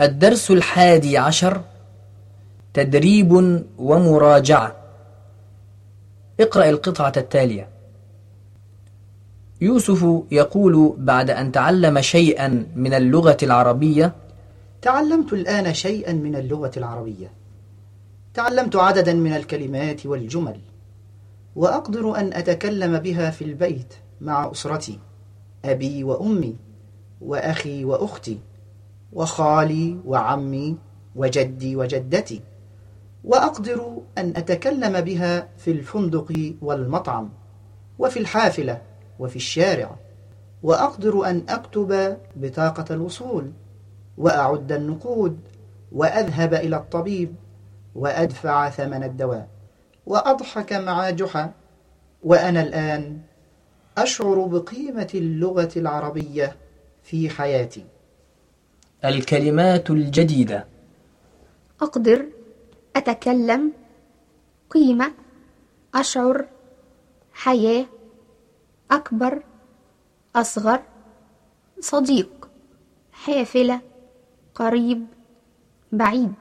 الدرس الحادي عشر تدريب ومراجعة. اقرأ القطعة التالية. يوسف يقول بعد أن تعلم شيئا من اللغة العربية تعلمت الآن شيئا من اللغة العربية. تعلمت عددا من الكلمات والجمل وأقدر أن أتكلم بها في البيت مع أسرتي أبي وأمي وأخي وأختي. وخالي وعمي وجدي وجدتي وأقدر أن أتكلم بها في الفندق والمطعم وفي الحافلة وفي الشارع وأقدر أن أكتب بطاقة الوصول وأعد النقود وأذهب إلى الطبيب وأدفع ثمن الدواء وأضحك مع جحا وأنا الآن أشعر بقيمة اللغة العربية في حياتي. الكلمات الجديدة. أقدر أتكلم قيمة أشعر حياة أكبر أصغر صديق حافلة قريب بعيد.